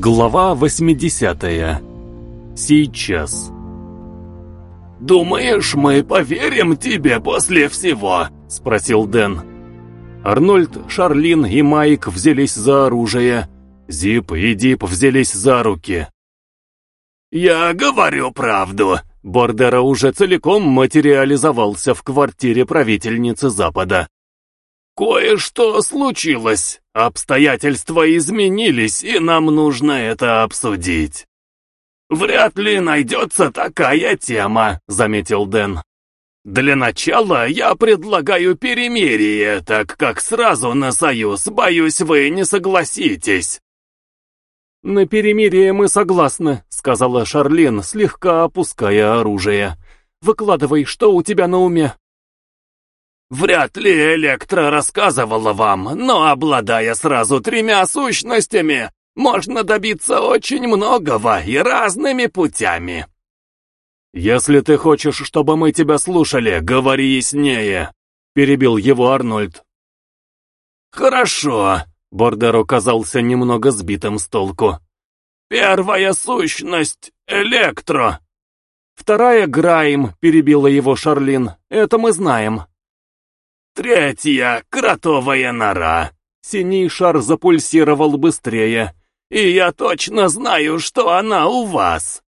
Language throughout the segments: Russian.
Глава 80. Сейчас. «Думаешь, мы поверим тебе после всего?» — спросил Дэн. Арнольд, Шарлин и Майк взялись за оружие. Зип и Дип взялись за руки. «Я говорю правду!» Бордера уже целиком материализовался в квартире правительницы Запада. «Кое-что случилось. Обстоятельства изменились, и нам нужно это обсудить». «Вряд ли найдется такая тема», — заметил Дэн. «Для начала я предлагаю перемирие, так как сразу на союз, боюсь, вы не согласитесь». «На перемирие мы согласны», — сказала Шарлин, слегка опуская оружие. «Выкладывай, что у тебя на уме?» «Вряд ли Электра рассказывала вам, но, обладая сразу тремя сущностями, можно добиться очень многого и разными путями». «Если ты хочешь, чтобы мы тебя слушали, говори яснее», — перебил его Арнольд. «Хорошо», — Бордеро казался немного сбитым с толку. «Первая сущность — Электро». «Вторая — Граим», — перебила его Шарлин. «Это мы знаем». «Третья — кротовая нора». Синий шар запульсировал быстрее. «И я точно знаю, что она у вас».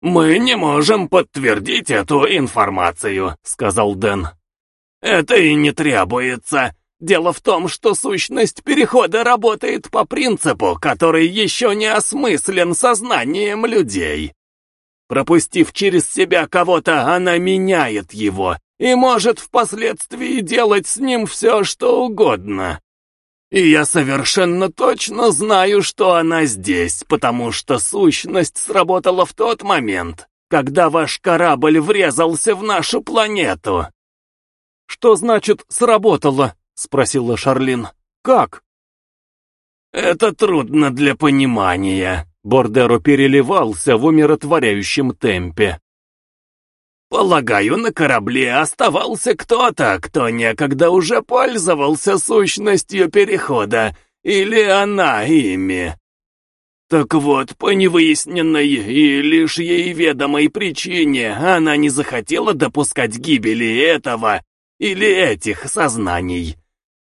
«Мы не можем подтвердить эту информацию», — сказал Дэн. «Это и не требуется. Дело в том, что сущность перехода работает по принципу, который еще не осмыслен сознанием людей. Пропустив через себя кого-то, она меняет его и может впоследствии делать с ним все, что угодно. И я совершенно точно знаю, что она здесь, потому что сущность сработала в тот момент, когда ваш корабль врезался в нашу планету. «Что значит «сработало»?» — спросила Шарлин. «Как?» «Это трудно для понимания», — Бордеро переливался в умиротворяющем темпе. Полагаю, на корабле оставался кто-то, кто некогда уже пользовался сущностью перехода, или она ими. Так вот, по невыясненной и лишь ей ведомой причине она не захотела допускать гибели этого или этих сознаний.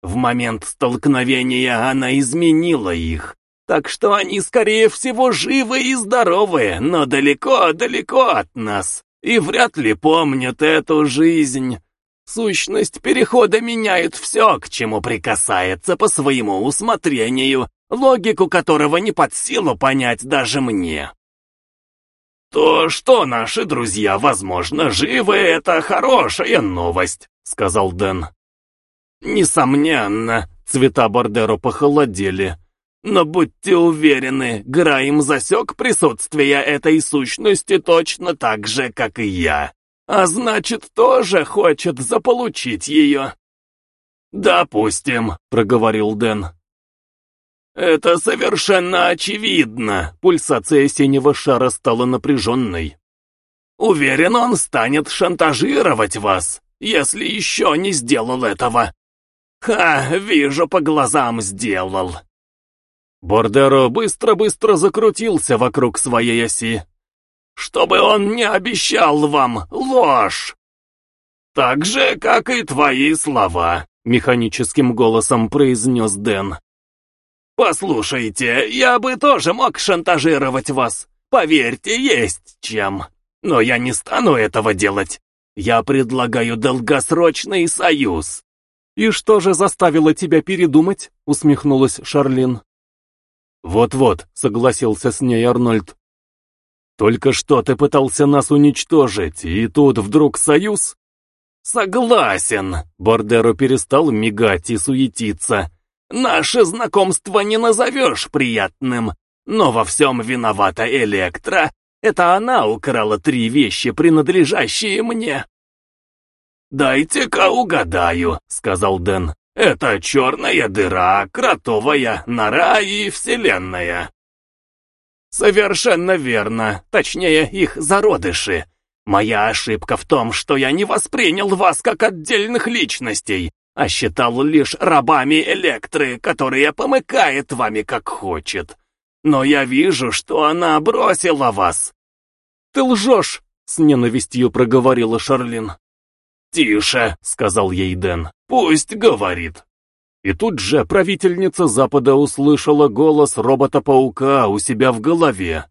В момент столкновения она изменила их, так что они, скорее всего, живы и здоровы, но далеко-далеко от нас и вряд ли помнят эту жизнь. Сущность перехода меняет все, к чему прикасается по своему усмотрению, логику которого не под силу понять даже мне. «То, что наши друзья, возможно, живы, это хорошая новость», — сказал Дэн. «Несомненно, цвета Бордеро похолодели. Но будьте уверены, Граим засек присутствие этой сущности точно так же, как и я. А значит, тоже хочет заполучить ее. «Допустим», — проговорил Дэн. «Это совершенно очевидно», — пульсация синего шара стала напряженной. «Уверен, он станет шантажировать вас, если еще не сделал этого». «Ха, вижу, по глазам сделал». Бордеро быстро-быстро закрутился вокруг своей оси. «Чтобы он не обещал вам ложь!» «Так же, как и твои слова», — механическим голосом произнес Дэн. «Послушайте, я бы тоже мог шантажировать вас. Поверьте, есть чем. Но я не стану этого делать. Я предлагаю долгосрочный союз». «И что же заставило тебя передумать?» — усмехнулась Шарлин. «Вот-вот», — согласился с ней Арнольд. «Только что ты пытался нас уничтожить, и тут вдруг союз?» «Согласен», — Бордеро перестал мигать и суетиться. «Наше знакомство не назовешь приятным, но во всем виновата Электра. Это она украла три вещи, принадлежащие мне». «Дайте-ка угадаю», — сказал Дэн. Это черная дыра, кротовая нора и вселенная. Совершенно верно, точнее их зародыши. Моя ошибка в том, что я не воспринял вас как отдельных личностей, а считал лишь рабами Электры, которая помыкает вами как хочет. Но я вижу, что она бросила вас. Ты лжешь, с ненавистью проговорила Шарлин. «Тише», — сказал ей Дэн, — «пусть говорит». И тут же правительница Запада услышала голос робота-паука у себя в голове.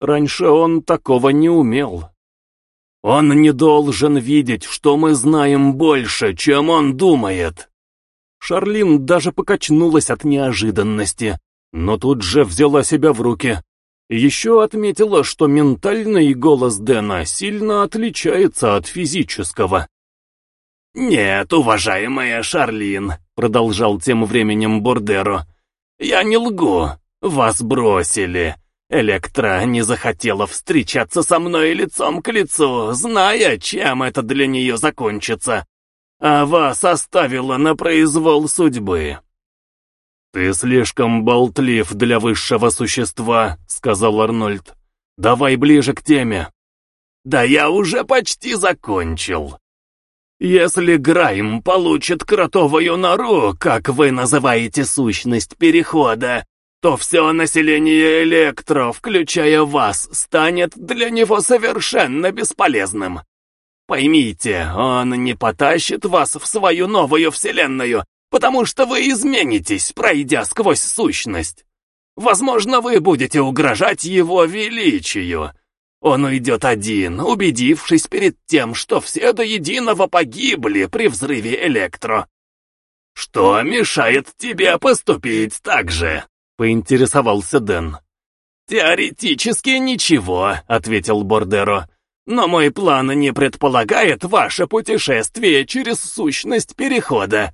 Раньше он такого не умел. «Он не должен видеть, что мы знаем больше, чем он думает». Шарлин даже покачнулась от неожиданности, но тут же взяла себя в руки. Еще отметила, что ментальный голос Дэна сильно отличается от физического. «Нет, уважаемая Шарлин», — продолжал тем временем Бордеро, — «я не лгу, вас бросили. Электра не захотела встречаться со мной лицом к лицу, зная, чем это для нее закончится, а вас оставила на произвол судьбы». «Ты слишком болтлив для высшего существа», — сказал Арнольд. «Давай ближе к теме». «Да я уже почти закончил. Если Грайм получит кротовую нору, как вы называете сущность Перехода, то все население Электро, включая вас, станет для него совершенно бесполезным. Поймите, он не потащит вас в свою новую вселенную, потому что вы изменитесь, пройдя сквозь сущность. Возможно, вы будете угрожать его величию, он уйдет один, убедившись перед тем, что все до единого погибли при взрыве электро. «Что мешает тебе поступить так же?» — поинтересовался Дэн. «Теоретически ничего», — ответил Бордеро. «Но мой план не предполагает ваше путешествие через сущность Перехода.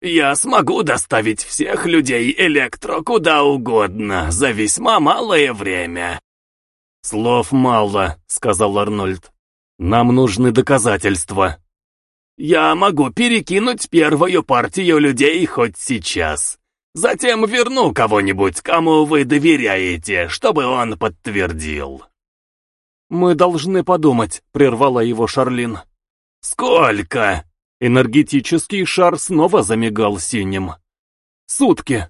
Я смогу доставить всех людей Электро куда угодно за весьма малое время. «Слов мало», — сказал Арнольд. «Нам нужны доказательства». «Я могу перекинуть первую партию людей хоть сейчас. Затем верну кого-нибудь, кому вы доверяете, чтобы он подтвердил». «Мы должны подумать», — прервала его Шарлин. «Сколько?» Энергетический шар снова замигал синим. «Сутки».